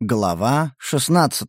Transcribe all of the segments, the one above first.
Глава 16.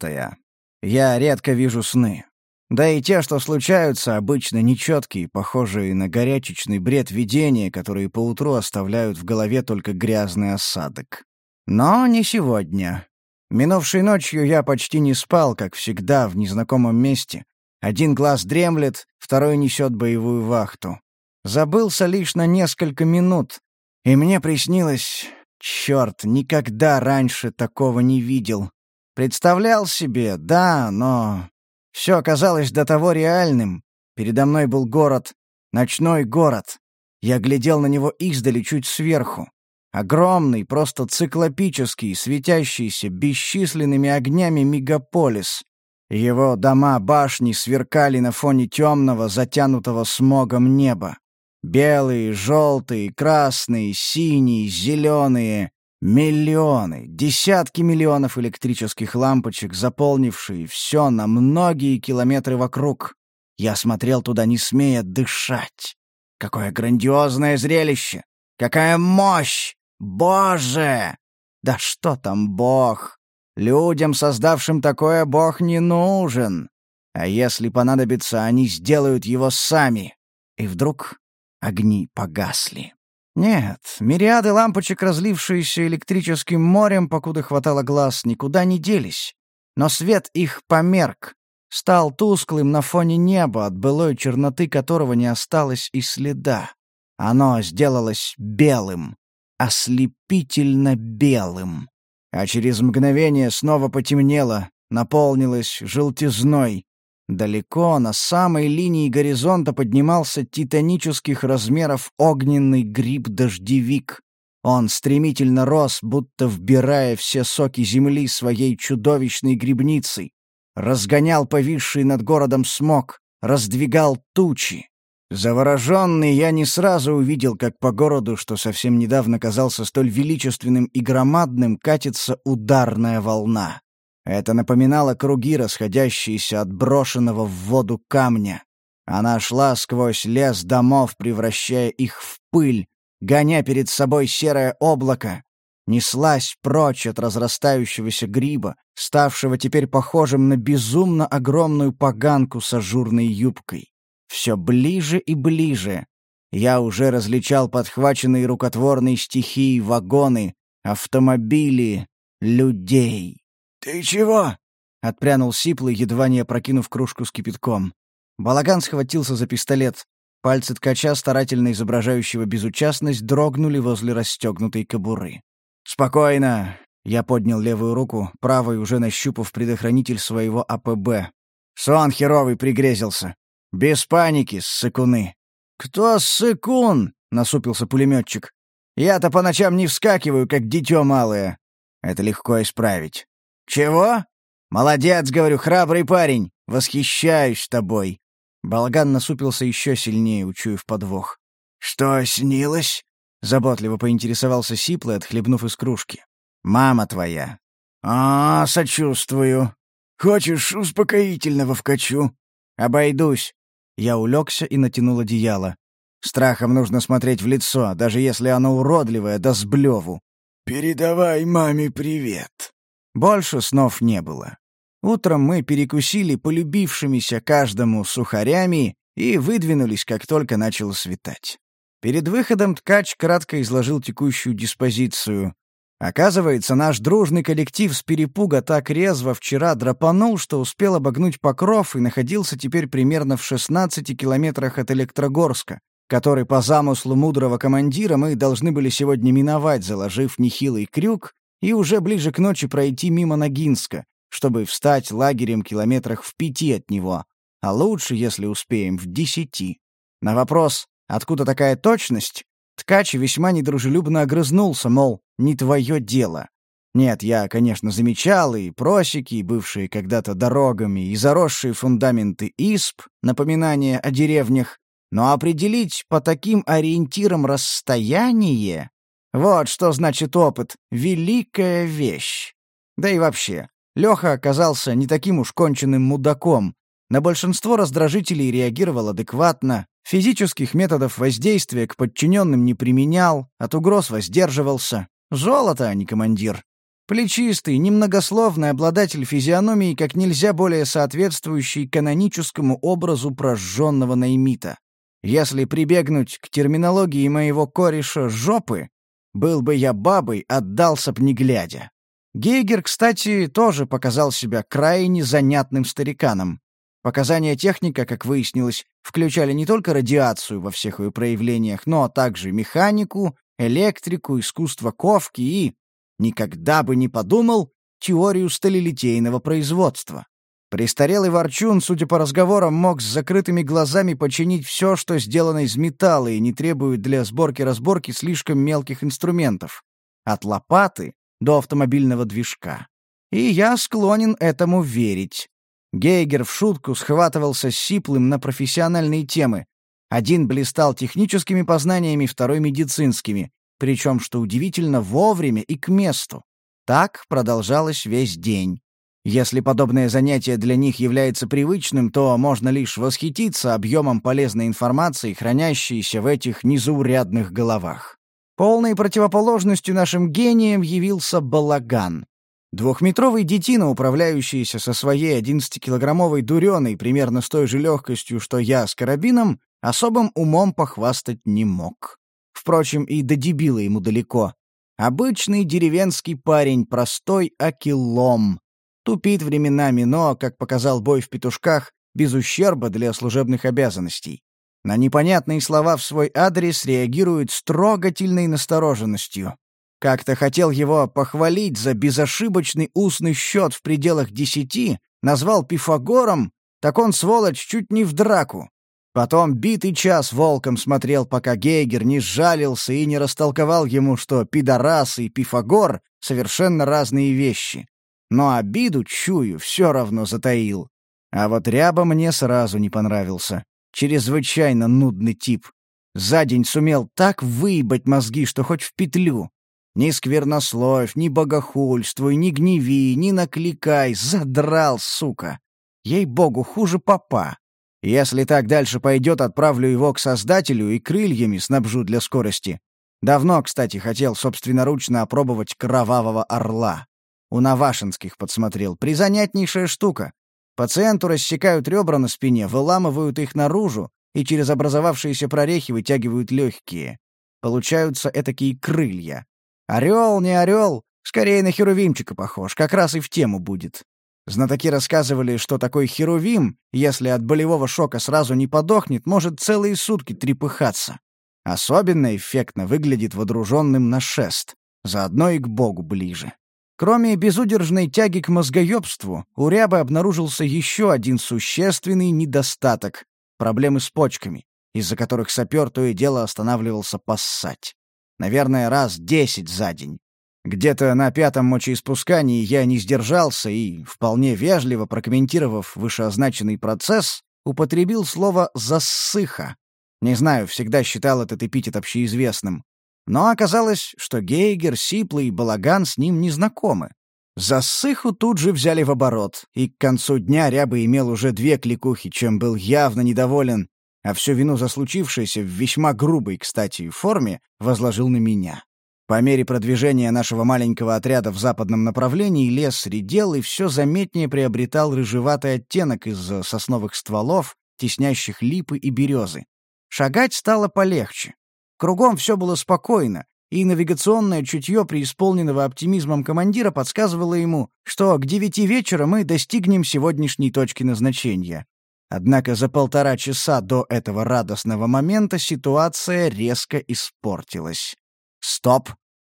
Я редко вижу сны. Да и те, что случаются, обычно нечеткие, похожие на горячечный бред видения, которые поутру оставляют в голове только грязный осадок. Но не сегодня. Минувшей ночью я почти не спал, как всегда, в незнакомом месте. Один глаз дремлет, второй несет боевую вахту. Забылся лишь на несколько минут, и мне приснилось Черт, никогда раньше такого не видел. Представлял себе, да, но... Все оказалось до того реальным. Передо мной был город, ночной город. Я глядел на него издали чуть сверху. Огромный, просто циклопический, светящийся бесчисленными огнями мегаполис. Его дома-башни сверкали на фоне темного, затянутого смогом неба. Белые, желтые, красные, синие, зеленые. Миллионы, десятки миллионов электрических лампочек, заполнившие все на многие километры вокруг. Я смотрел туда, не смея дышать. Какое грандиозное зрелище! Какая мощь! Боже! Да что там Бог? Людям, создавшим такое, Бог не нужен. А если понадобится, они сделают его сами. И вдруг огни погасли. Нет, мириады лампочек, разлившиеся электрическим морем, покуда хватало глаз, никуда не делись. Но свет их померк, стал тусклым на фоне неба, от былой черноты которого не осталось и следа. Оно сделалось белым, ослепительно белым. А через мгновение снова потемнело, наполнилось желтизной, Далеко, на самой линии горизонта поднимался титанических размеров огненный гриб-дождевик. Он стремительно рос, будто вбирая все соки земли своей чудовищной грибницей. Разгонял повисший над городом смог, раздвигал тучи. Завороженный, я не сразу увидел, как по городу, что совсем недавно казался столь величественным и громадным, катится ударная волна. Это напоминало круги, расходящиеся от брошенного в воду камня. Она шла сквозь лес домов, превращая их в пыль, гоня перед собой серое облако, неслась прочь от разрастающегося гриба, ставшего теперь похожим на безумно огромную поганку с ажурной юбкой. Все ближе и ближе. Я уже различал подхваченные рукотворной стихией вагоны, автомобили, людей. «Ты чего?» — отпрянул Сиплый, едва не опрокинув кружку с кипятком. Балаган схватился за пистолет. Пальцы ткача, старательно изображающего безучастность, дрогнули возле расстегнутой кобуры. «Спокойно!» — я поднял левую руку, правой уже нащупав предохранитель своего АПБ. «Сон херовый пригрезился. Без паники, ссыкуны!» «Кто ссыкун?» — насупился пулеметчик. «Я-то по ночам не вскакиваю, как дитё малое. Это легко исправить. «Чего?» «Молодец, — говорю, — храбрый парень. Восхищаюсь тобой». Балаган насупился еще сильнее, учуяв подвох. «Что снилось?» — заботливо поинтересовался Сиплый, отхлебнув из кружки. «Мама твоя». «А, сочувствую. Хочешь успокоительного вкачу?» «Обойдусь». Я улегся и натянул одеяло. Страхом нужно смотреть в лицо, даже если оно уродливое, да сблеву. «Передавай маме привет», больше снов не было. Утром мы перекусили полюбившимися каждому сухарями и выдвинулись, как только начало светать. Перед выходом ткач кратко изложил текущую диспозицию. Оказывается, наш дружный коллектив с перепуга так резво вчера драпанул, что успел обогнуть Покров и находился теперь примерно в 16 километрах от Электрогорска, который по замыслу мудрого командира мы должны были сегодня миновать, заложив нехилый крюк и уже ближе к ночи пройти мимо Ногинска, чтобы встать лагерем километрах в пяти от него, а лучше, если успеем, в десяти. На вопрос «Откуда такая точность?» Ткач весьма недружелюбно огрызнулся, мол, не твое дело. Нет, я, конечно, замечал и просеки, бывшие когда-то дорогами, и заросшие фундаменты исп, напоминания о деревнях, но определить по таким ориентирам расстояние вот что значит опыт. Великая вещь. Да и вообще, Леха оказался не таким уж конченным мудаком. На большинство раздражителей реагировал адекватно, физических методов воздействия к подчиненным не применял, от угроз воздерживался. Золото, а не командир. Плечистый, немногословный обладатель физиономии, как нельзя более соответствующий каноническому образу прожженного наймита. Если прибегнуть к терминологии моего кореша «жопы», был бы я бабой, отдался б не глядя. Гейгер, кстати, тоже показал себя крайне занятным стариканом. Показания техника, как выяснилось, включали не только радиацию во всех ее проявлениях, но также механику, электрику, искусство ковки и, никогда бы не подумал, теорию сталелитейного производства. Престарелый ворчун, судя по разговорам, мог с закрытыми глазами починить все, что сделано из металла и не требует для сборки-разборки слишком мелких инструментов. От лопаты до автомобильного движка. И я склонен этому верить. Гейгер в шутку схватывался с Сиплым на профессиональные темы. Один блистал техническими познаниями, второй — медицинскими. Причем, что удивительно, вовремя и к месту. Так продолжалось весь день. Если подобное занятие для них является привычным, то можно лишь восхититься объемом полезной информации, хранящейся в этих незаурядных головах. Полной противоположностью нашим гениям явился балаган. Двухметровый детина, управляющийся со своей 11-килограммовой дуреной примерно с той же легкостью, что я с карабином, особым умом похвастать не мог. Впрочем, и до дебила ему далеко. Обычный деревенский парень, простой акилом. Тупит временами, но, как показал бой в петушках, без ущерба для служебных обязанностей. На непонятные слова в свой адрес реагирует с трогательной настороженностью. Как-то хотел его похвалить за безошибочный устный счет в пределах десяти, назвал Пифагором, так он, сволочь, чуть не в драку. Потом битый час волком смотрел, пока Гейгер не сжалился и не растолковал ему, что пидорас и Пифагор — совершенно разные вещи. Но обиду, чую, все равно затаил. А вот Ряба мне сразу не понравился. Чрезвычайно нудный тип. За день сумел так выебать мозги, что хоть в петлю. Ни сквернословь, ни богохульствуй, ни гневи, ни накликай, задрал, сука. Ей-богу, хуже папа. Если так дальше пойдет, отправлю его к Создателю и крыльями снабжу для скорости. Давно, кстати, хотел собственноручно опробовать кровавого орла. У Навашинских подсмотрел. Призанятнейшая штука. Пациенту рассекают ребра на спине, выламывают их наружу и через образовавшиеся прорехи вытягивают легкие. Получаются этакие крылья. Орел, не орел, скорее на херувимчика похож, как раз и в тему будет. Знатоки рассказывали, что такой херувим, если от болевого шока сразу не подохнет, может целые сутки трепыхаться. Особенно эффектно выглядит водруженным на шест, заодно и к богу ближе. Кроме безудержной тяги к мозгоебству, у рябы обнаружился еще один существенный недостаток — проблемы с почками, из-за которых сапер то и дело останавливался поссать. Наверное, раз десять за день. Где-то на пятом мочеиспускании я не сдержался и, вполне вежливо прокомментировав вышеозначенный процесс, употребил слово «засыха». Не знаю, всегда считал этот эпитет общеизвестным. Но оказалось, что Гейгер, Сиплый и Балаган с ним не знакомы. Засыху тут же взяли в оборот, и к концу дня Ряба имел уже две кликухи, чем был явно недоволен а всю вину за случившееся в весьма грубой, кстати, форме возложил на меня. По мере продвижения нашего маленького отряда в западном направлении лес редел и все заметнее приобретал рыжеватый оттенок из-за сосновых стволов, теснящих липы и березы. Шагать стало полегче. Кругом все было спокойно, и навигационное чутье преисполненного оптимизмом командира подсказывало ему, что к девяти вечера мы достигнем сегодняшней точки назначения. Однако за полтора часа до этого радостного момента ситуация резко испортилась. «Стоп!»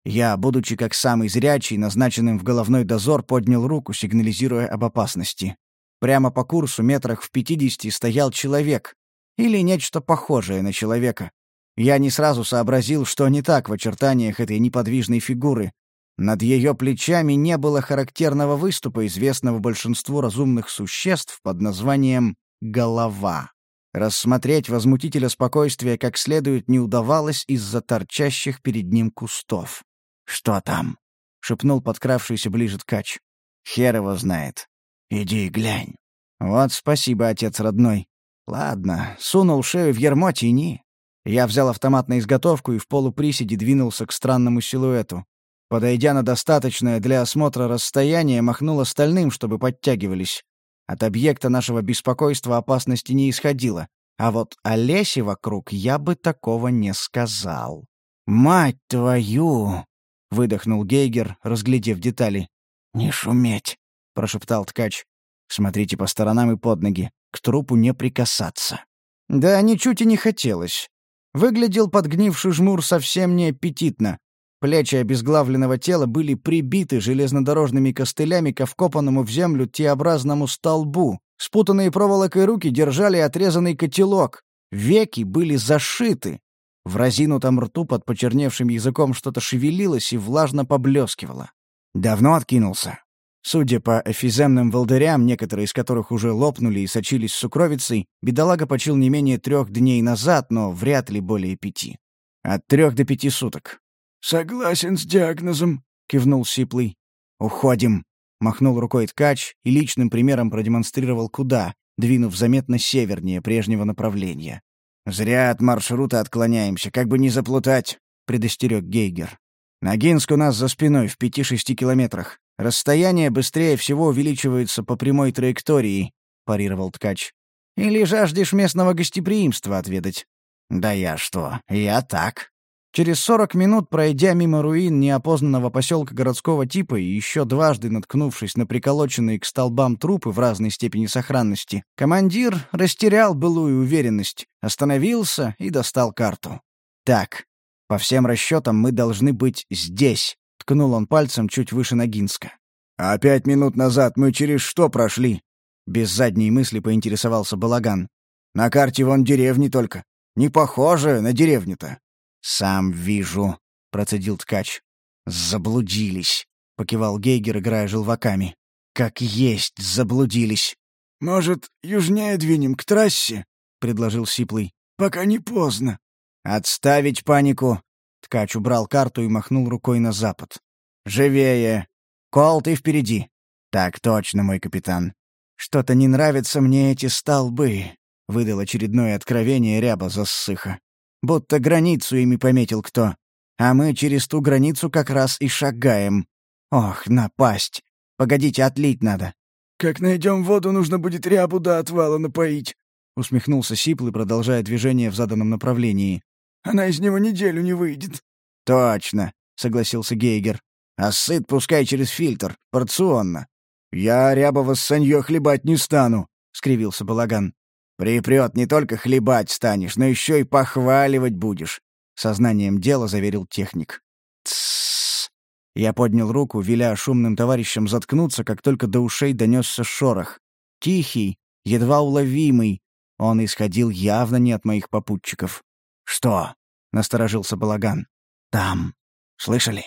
Я, будучи как самый зрячий, назначенным в головной дозор, поднял руку, сигнализируя об опасности. Прямо по курсу, метрах в пятидесяти, стоял человек. Или нечто похожее на человека. Я не сразу сообразил, что не так в очертаниях этой неподвижной фигуры. Над ее плечами не было характерного выступа, известного большинству разумных существ под названием голова. Рассмотреть возмутителя спокойствия как следует не удавалось из-за торчащих перед ним кустов. «Что там?» — шепнул подкравшийся ближе ткач. «Хер его знает. Иди и глянь». «Вот спасибо, отец родной. Ладно, сунул шею в ермо, тяни». Я взял автомат на изготовку и в полуприседе двинулся к странному силуэту. Подойдя на достаточное для осмотра расстояние, махнул остальным, чтобы подтягивались. От объекта нашего беспокойства опасности не исходило. А вот о лесе вокруг я бы такого не сказал. «Мать твою!» — выдохнул Гейгер, разглядев детали. «Не шуметь!» — прошептал ткач. «Смотрите по сторонам и под ноги. К трупу не прикасаться». Да, ничуть и не хотелось. Выглядел подгнивший жмур совсем неаппетитно. Плечи обезглавленного тела были прибиты железнодорожными костылями к вкопанному в землю Т-образному столбу. Спутанные проволокой руки держали отрезанный котелок. Веки были зашиты. В разинутом рту под почерневшим языком что-то шевелилось и влажно поблескивало. Давно откинулся. Судя по эфиземным волдырям, некоторые из которых уже лопнули и сочились сукровицей, бедолага почил не менее трех дней назад, но вряд ли более пяти. От трех до пяти суток. «Согласен с диагнозом», — кивнул Сиплый. «Уходим», — махнул рукой ткач и личным примером продемонстрировал куда, двинув заметно севернее прежнего направления. «Зря от маршрута отклоняемся, как бы не заплутать», — предостерег Гейгер. «Ногинск у нас за спиной, в пяти-шести километрах. Расстояние быстрее всего увеличивается по прямой траектории», — парировал ткач. «Или жаждешь местного гостеприимства отведать?» «Да я что, я так». Через сорок минут, пройдя мимо руин неопознанного поселка городского типа и еще дважды наткнувшись на приколоченные к столбам трупы в разной степени сохранности, командир растерял былую уверенность, остановился и достал карту. «Так, по всем расчетам мы должны быть здесь», Ткнул он пальцем чуть выше Ногинска. «А пять минут назад мы через что прошли?» Без задней мысли поинтересовался Балаган. «На карте вон деревни только. Не похоже на деревню-то». «Сам вижу», — процедил ткач. «Заблудились», — покивал Гейгер, играя желваками. «Как есть заблудились». «Может, южнее двинем к трассе?» — предложил Сиплый. «Пока не поздно». «Отставить панику. Ткач убрал карту и махнул рукой на запад. «Живее! Кол, ты впереди!» «Так точно, мой капитан. Что-то не нравятся мне эти столбы», — выдал очередное откровение ряба зассыха. «Будто границу ими пометил кто. А мы через ту границу как раз и шагаем. Ох, напасть! Погодите, отлить надо». «Как найдем воду, нужно будет рябу до отвала напоить», — усмехнулся Сиплый, продолжая движение в заданном направлении. Она из него неделю не выйдет». «Точно», — согласился Гейгер. «А сыт пускай через фильтр, порционно». «Я рябого саньё хлебать не стану», — скривился Балаган. «Припрёт, не только хлебать станешь, но ещё и похваливать будешь», — сознанием дела заверил техник. «Тссс». Я поднял руку, веля шумным товарищам заткнуться, как только до ушей донёсся шорох. Тихий, едва уловимый. Он исходил явно не от моих попутчиков. «Что?» — насторожился Балаган. «Там. Слышали?»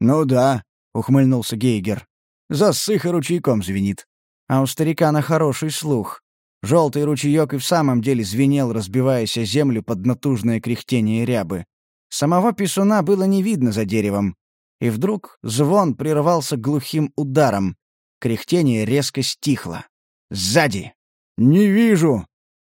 «Ну да», — ухмыльнулся Гейгер. «Засыха ручейком звенит. А у старика на хороший слух. Желтый ручеек и в самом деле звенел, разбиваясь о землю под натужное кряхтение рябы. Самого писуна было не видно за деревом. И вдруг звон прервался глухим ударом. Кряхтение резко стихло. «Сзади!» «Не вижу!»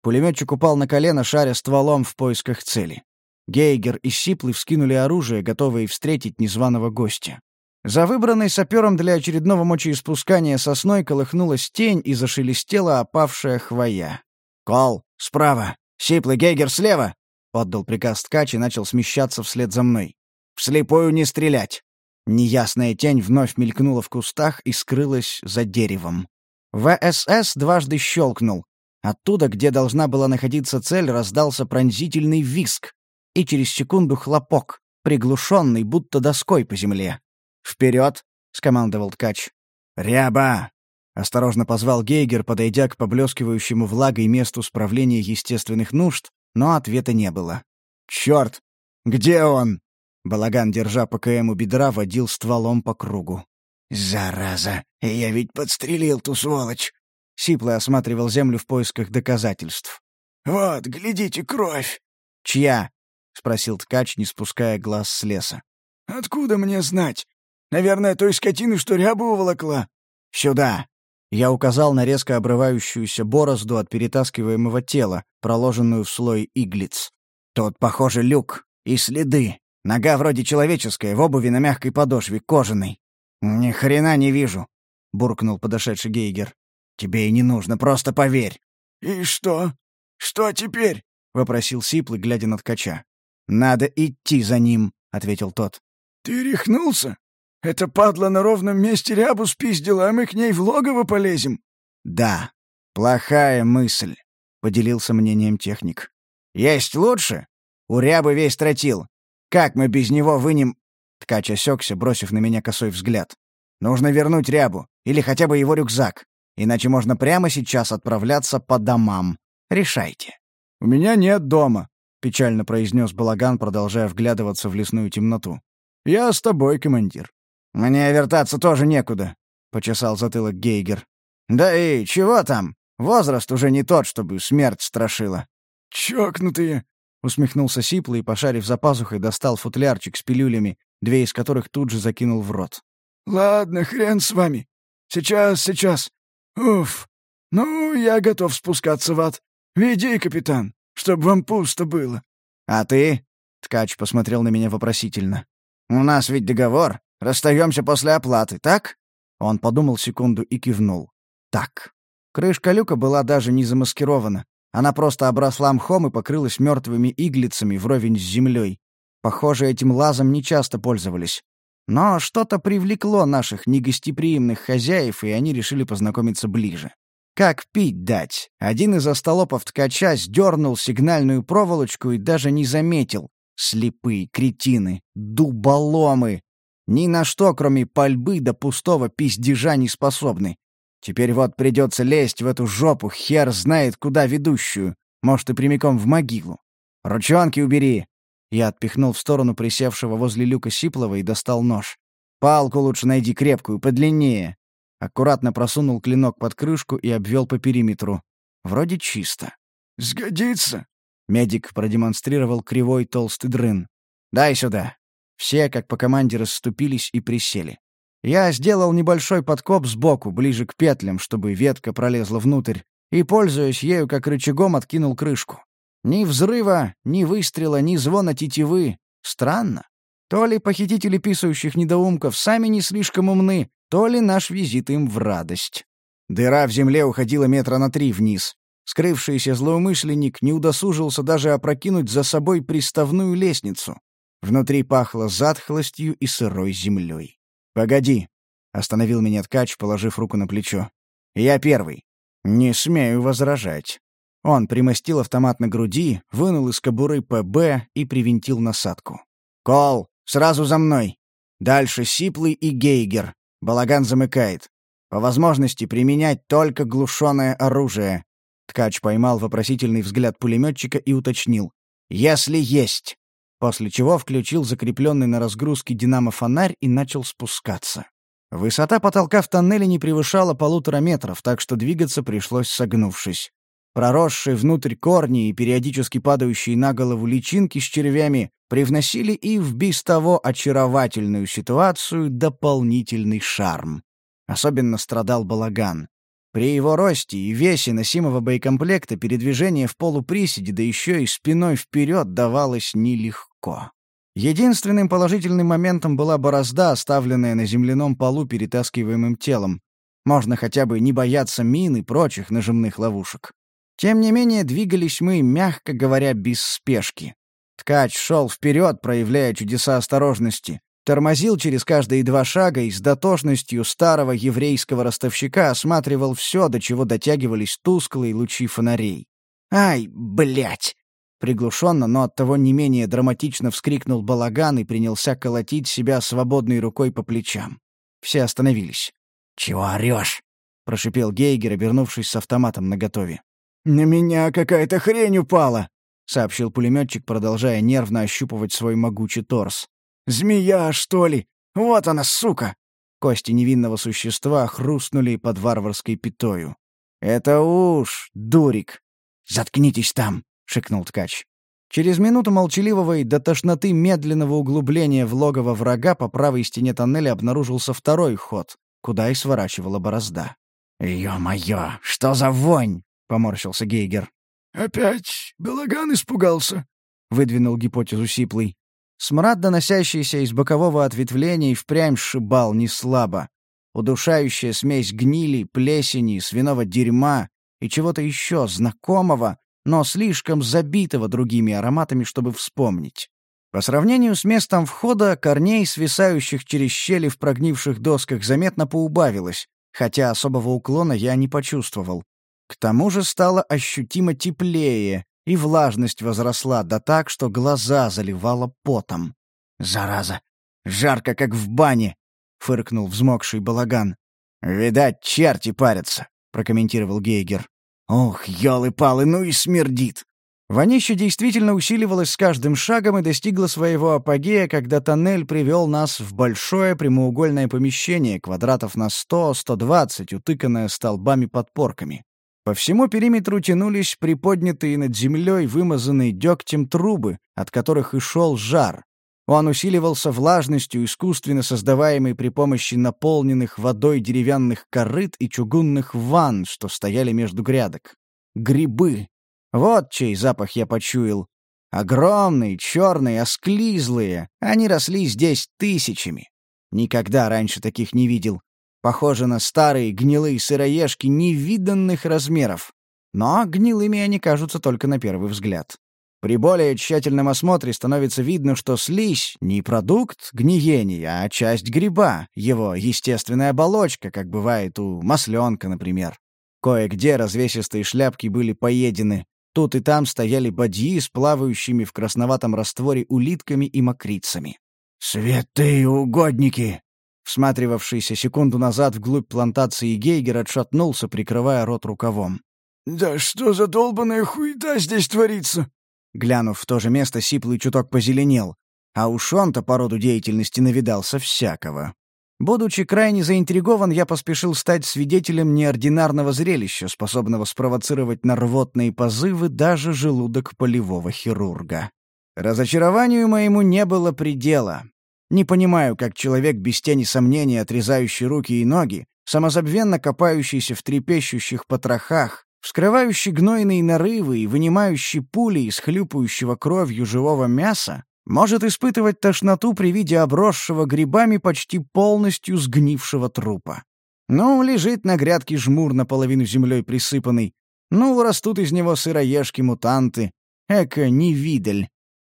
Пулеметчик упал на колено, шаря стволом в поисках цели. Гейгер и Сиплый вскинули оружие, готовые встретить незваного гостя. За выбранной сапером для очередного мочеиспускания сосной колыхнулась тень и зашелестела опавшая хвоя. «Кол, справа! Сиплый Гейгер слева!» — отдал приказ ткач и начал смещаться вслед за мной. «Вслепую не стрелять!» Неясная тень вновь мелькнула в кустах и скрылась за деревом. ВСС дважды щелкнул, Оттуда, где должна была находиться цель, раздался пронзительный виск, и через секунду хлопок, приглушенный, будто доской по земле. «Вперед!» — скомандовал ткач. «Ряба!» — осторожно позвал Гейгер, подойдя к поблескивающему влагой месту справления естественных нужд, но ответа не было. «Черт! Где он?» Балаган, держа ПКМ у бедра, водил стволом по кругу. «Зараза! Я ведь подстрелил ту сволочь! Сиплый осматривал землю в поисках доказательств. «Вот, глядите, кровь!» «Чья?» — спросил ткач, не спуская глаз с леса. «Откуда мне знать? Наверное, той скотины, что рябу уволокла». «Сюда!» Я указал на резко обрывающуюся борозду от перетаскиваемого тела, проложенную в слой иглиц. «Тут, похоже, люк и следы. Нога вроде человеческая, в обуви на мягкой подошве, кожаной. Ни хрена не вижу, буркнул подошедший Гейгер. Тебе и не нужно, просто поверь. И что? Что теперь? вопросил Сиплый, глядя на ткача. Надо идти за ним, ответил тот. Ты рехнулся? Это падла на ровном месте рябу спиздила, а мы к ней в логово полезем. Да, плохая мысль, поделился мнением техник. Есть лучше? У рябы весь тротил. Как мы без него вынем...» Ткач осекся, бросив на меня косой взгляд. «Нужно вернуть рябу, или хотя бы его рюкзак. Иначе можно прямо сейчас отправляться по домам. Решайте». «У меня нет дома», — печально произнес Балаган, продолжая вглядываться в лесную темноту. «Я с тобой, командир». «Мне вертаться тоже некуда», — почесал затылок Гейгер. «Да и чего там? Возраст уже не тот, чтобы смерть страшила». «Чокнутые», — усмехнулся Сиплый пошарив за пазухой, достал футлярчик с пилюлями, две из которых тут же закинул в рот. «Ладно, хрен с вами. Сейчас, сейчас. Уф. Ну, я готов спускаться в ад. Веди, капитан, чтобы вам пусто было». «А ты?» — ткач посмотрел на меня вопросительно. «У нас ведь договор. Расстаемся после оплаты, так?» Он подумал секунду и кивнул. «Так». Крышка люка была даже не замаскирована. Она просто обросла мхом и покрылась мертвыми иглицами вровень с землей. Похоже, этим лазом нечасто пользовались. Но что-то привлекло наших негостеприимных хозяев, и они решили познакомиться ближе. Как пить дать? Один из остолопов ткача сдернул сигнальную проволочку и даже не заметил. Слепые кретины, дуболомы. Ни на что, кроме пальбы до пустого пиздежа не способны. Теперь вот придется лезть в эту жопу, хер знает куда ведущую. Может, и прямиком в могилу. Ручонки убери!» Я отпихнул в сторону присевшего возле люка Сиплова и достал нож. «Палку лучше найди крепкую, подлиннее». Аккуратно просунул клинок под крышку и обвел по периметру. Вроде чисто. «Сгодится!» Медик продемонстрировал кривой толстый дрын. «Дай сюда!» Все, как по команде, расступились и присели. Я сделал небольшой подкоп сбоку, ближе к петлям, чтобы ветка пролезла внутрь, и, пользуясь ею как рычагом, откинул крышку. Ни взрыва, ни выстрела, ни звона тетивы. Странно. То ли похитители писающих недоумков сами не слишком умны, то ли наш визит им в радость. Дыра в земле уходила метра на три вниз. Скрывшийся злоумышленник не удосужился даже опрокинуть за собой приставную лестницу. Внутри пахло затхлостью и сырой землей. «Погоди», — остановил меня ткач, положив руку на плечо. «Я первый. Не смею возражать». Он примостил автомат на груди, вынул из кобуры ПБ и привинтил насадку. «Кол, сразу за мной. Дальше Сиплый и Гейгер. Балаган замыкает. По возможности применять только глушенное оружие». Ткач поймал вопросительный взгляд пулеметчика и уточнил. «Если есть» после чего включил закрепленный на разгрузке динамо-фонарь и начал спускаться. Высота потолка в тоннеле не превышала полутора метров, так что двигаться пришлось согнувшись. Проросшие внутрь корни и периодически падающие на голову личинки с червями привносили и в без того очаровательную ситуацию дополнительный шарм. Особенно страдал балаган. При его росте и весе носимого боекомплекта передвижение в полуприседе, да еще и спиной вперед, давалось нелегко. Единственным положительным моментом была борозда, оставленная на земляном полу перетаскиваемым телом. Можно хотя бы не бояться мин и прочих нажимных ловушек. Тем не менее, двигались мы, мягко говоря, без спешки. Ткач шел вперед, проявляя чудеса осторожности. Тормозил через каждые два шага и с дотошностью старого еврейского ростовщика осматривал все, до чего дотягивались тусклые лучи фонарей. «Ай, блядь!» Приглушенно, но оттого не менее драматично вскрикнул балаган и принялся колотить себя свободной рукой по плечам. Все остановились. «Чего орешь?» — прошипел Гейгер, обернувшись с автоматом наготове. «На меня какая-то хрень упала!» — сообщил пулеметчик, продолжая нервно ощупывать свой могучий торс. Змея, что ли? Вот она, сука!» Кости невинного существа хрустнули под варварской пятою. «Это уж, дурик!» «Заткнитесь там!» — шикнул ткач. Через минуту молчаливого и до тошноты медленного углубления в логово врага по правой стене тоннеля обнаружился второй ход, куда и сворачивала борозда. «Ё-моё, что за вонь!» — поморщился Гейгер. «Опять Балаган испугался?» — выдвинул гипотезу Сиплый. Смрад, доносящийся из бокового ответвления, и впрямь сшибал неслабо. Удушающая смесь гнили, плесени, свиного дерьма и чего-то еще знакомого, но слишком забитого другими ароматами, чтобы вспомнить. По сравнению с местом входа, корней, свисающих через щели в прогнивших досках, заметно поубавилось, хотя особого уклона я не почувствовал. К тому же стало ощутимо теплее, и влажность возросла да так, что глаза заливало потом. «Зараза! Жарко, как в бане!» — фыркнул взмокший балаган. «Видать, черти парятся», — прокомментировал Гейгер. «Ох, елы-палы, ну и смердит!» Вонище действительно усиливалось с каждым шагом и достигло своего апогея, когда тоннель привел нас в большое прямоугольное помещение, квадратов на 100-120, утыканное столбами-подпорками. По всему периметру тянулись приподнятые над землей вымазанные дегтем трубы, от которых и шел жар. Он усиливался влажностью, искусственно создаваемой при помощи наполненных водой деревянных корыт и чугунных ванн, что стояли между грядок. Грибы. Вот чей запах я почуял. Огромные, черные, осклизлые. Они росли здесь тысячами. Никогда раньше таких не видел. Похожи на старые гнилые сыроежки невиданных размеров. Но гнилыми они кажутся только на первый взгляд. При более тщательном осмотре становится видно, что слизь — не продукт гниения, а часть гриба, его естественная оболочка, как бывает у масленка, например. Кое-где развесистые шляпки были поедены. Тут и там стояли бадьи с плавающими в красноватом растворе улитками и мокрицами. «Святые угодники!» Всматривавшийся секунду назад вглубь плантации Гейгер отшатнулся, прикрывая рот рукавом. «Да что за долбаная хуета здесь творится?» Глянув в то же место, сиплый чуток позеленел. А уж он-то по роду деятельности навидался всякого. Будучи крайне заинтригован, я поспешил стать свидетелем неординарного зрелища, способного спровоцировать на рвотные позывы даже желудок полевого хирурга. Разочарованию моему не было предела. Не понимаю, как человек без тени сомнений, отрезающий руки и ноги, самозабвенно копающийся в трепещущих потрохах, вскрывающий гнойные нарывы и вынимающий пули из хлюпающего кровью живого мяса, может испытывать тошноту при виде обросшего грибами почти полностью сгнившего трупа. Ну, лежит на грядке жмур наполовину землей присыпанный. Ну, растут из него сыроежки-мутанты. Эко-невидель.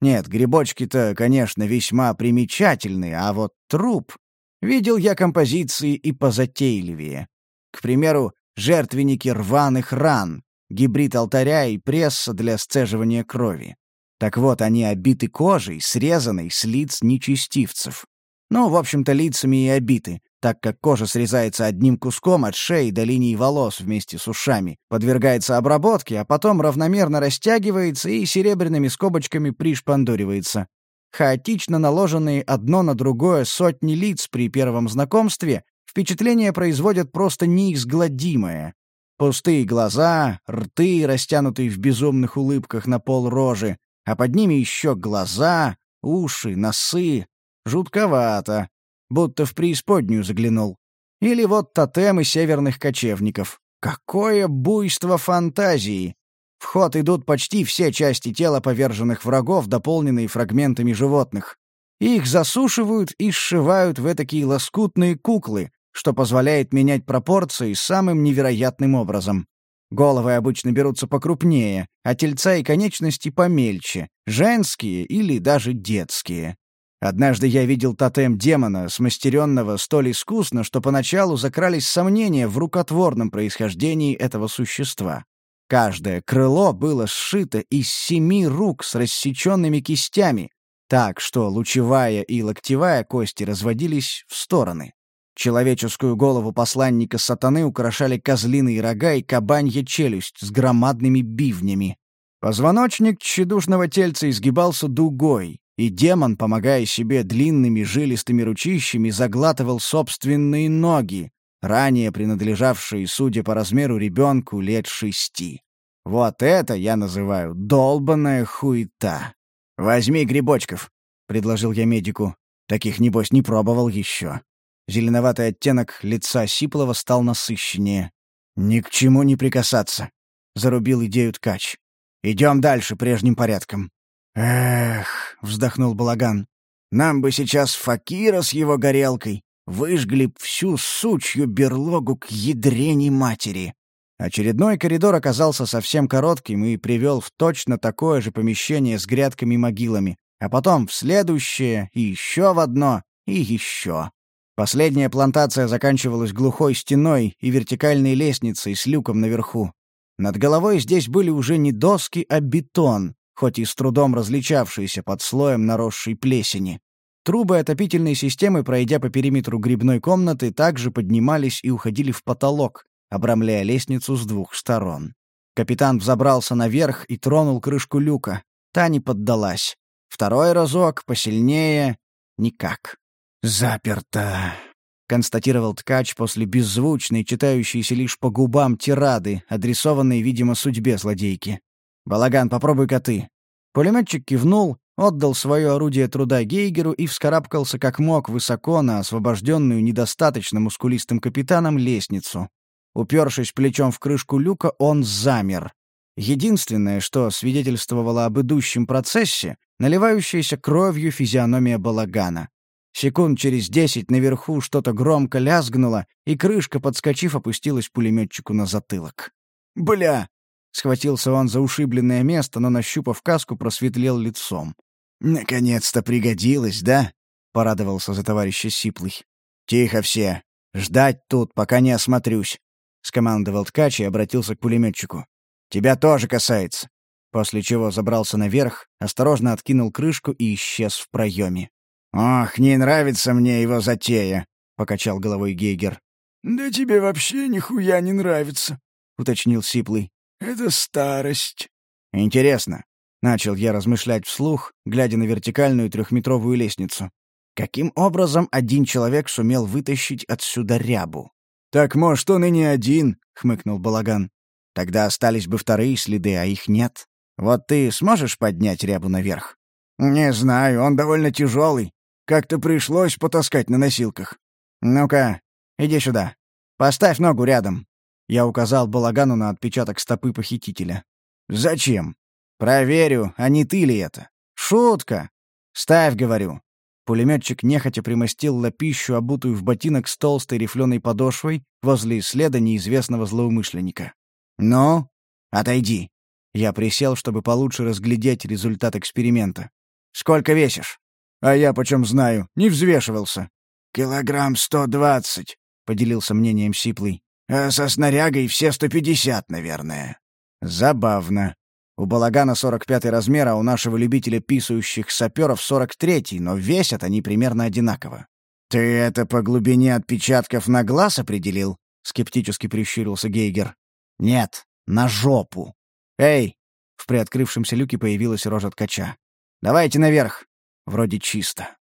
Нет, грибочки-то, конечно, весьма примечательные, а вот труп... Видел я композиции и позатейливее. К примеру, жертвенники рваных ран, гибрид алтаря и пресса для сцеживания крови. Так вот, они обиты кожей, срезанной с лиц нечестивцев. Ну, в общем-то, лицами и обиты, так как кожа срезается одним куском от шеи до линии волос вместе с ушами, подвергается обработке, а потом равномерно растягивается и серебряными скобочками пришпандуривается. Хаотично наложенные одно на другое сотни лиц при первом знакомстве впечатление производят просто неизгладимое. Пустые глаза, рты, растянутые в безумных улыбках на пол рожи, а под ними еще глаза, уши, носы. Жутковато будто в преисподнюю заглянул. Или вот тотемы северных кочевников. Какое буйство фантазии! В ход идут почти все части тела поверженных врагов, дополненные фрагментами животных. Их засушивают и сшивают в такие лоскутные куклы, что позволяет менять пропорции самым невероятным образом. Головы обычно берутся покрупнее, а тельца и конечности помельче, женские или даже детские. Однажды я видел тотем демона, смастеренного столь искусно, что поначалу закрались сомнения в рукотворном происхождении этого существа. Каждое крыло было сшито из семи рук с рассеченными кистями, так что лучевая и локтевая кости разводились в стороны. Человеческую голову посланника сатаны украшали козлиные рога и кабанья челюсть с громадными бивнями. Позвоночник тщедушного тельца изгибался дугой, и демон, помогая себе длинными жилистыми ручищами, заглатывал собственные ноги, ранее принадлежавшие, судя по размеру, ребенку лет шести. Вот это я называю долбаная хуета. «Возьми грибочков», — предложил я медику. Таких, небось, не пробовал еще. Зеленоватый оттенок лица Сиплова стал насыщеннее. «Ни к чему не прикасаться», — зарубил идею ткач. «Идем дальше прежним порядком». «Эх», — вздохнул Балаган, Нам бы сейчас факира с его горелкой. Выжгли всю сучью берлогу к ядрене матери. Очередной коридор оказался совсем коротким и привел в точно такое же помещение с грядками и могилами, а потом в следующее, и еще в одно, и еще. Последняя плантация заканчивалась глухой стеной и вертикальной лестницей с люком наверху. Над головой здесь были уже не доски, а бетон, хоть и с трудом различавшийся под слоем наросшей плесени. Трубы отопительной системы, пройдя по периметру грибной комнаты, также поднимались и уходили в потолок, обрамляя лестницу с двух сторон. Капитан взобрался наверх и тронул крышку люка. Та не поддалась. Второй разок, посильнее — никак. «Заперто», — констатировал ткач после беззвучной, читающейся лишь по губам тирады, адресованной, видимо, судьбе злодейки. «Балаган, попробуй-ка ты». Пулеметчик кивнул, отдал свое орудие труда Гейгеру и вскарабкался как мог высоко на освобожденную недостаточно мускулистым капитаном лестницу. Упершись плечом в крышку люка, он замер. Единственное, что свидетельствовало об идущем процессе, наливающаяся кровью физиономия балагана. Секунд через десять наверху что-то громко лязгнуло, и крышка, подскочив, опустилась пулеметчику на затылок. «Бля!» — схватился он за ушибленное место, но, нащупав каску, просветлел лицом. «Наконец-то пригодилось, да?» — порадовался за товарища Сиплый. «Тихо все. Ждать тут, пока не осмотрюсь», — скомандовал ткач и обратился к пулеметчику. «Тебя тоже касается». После чего забрался наверх, осторожно откинул крышку и исчез в проеме. «Ох, не нравится мне его затея», — покачал головой Гейгер. «Да тебе вообще нихуя не нравится», — уточнил Сиплый. «Это старость». «Интересно», — начал я размышлять вслух, глядя на вертикальную трехметровую лестницу. «Каким образом один человек сумел вытащить отсюда рябу?» «Так, может, он и не один», — хмыкнул Балаган. «Тогда остались бы вторые следы, а их нет. Вот ты сможешь поднять рябу наверх?» «Не знаю, он довольно тяжелый. Как-то пришлось потаскать на носилках. Ну-ка, иди сюда. Поставь ногу рядом. Я указал балагану на отпечаток стопы похитителя. Зачем? Проверю, а не ты ли это? Шутка. Ставь, говорю. Пулеметчик нехотя примостил лапищу, обутую в ботинок с толстой рифленой подошвой, возле следа неизвестного злоумышленника. «Ну, отойди». Я присел, чтобы получше разглядеть результат эксперимента. «Сколько весишь?» «А я почем знаю? Не взвешивался». «Килограмм сто двадцать», — поделился мнением Сиплый. «А со снарягой все сто пятьдесят, наверное». «Забавно. У балагана сорок пятый размер, а у нашего любителя писающих саперов сорок третий, но весят они примерно одинаково». «Ты это по глубине отпечатков на глаз определил?» — скептически прищурился Гейгер. «Нет, на жопу. Эй!» — в приоткрывшемся люке появилась рожа ткача. «Давайте наверх. Вроде чисто.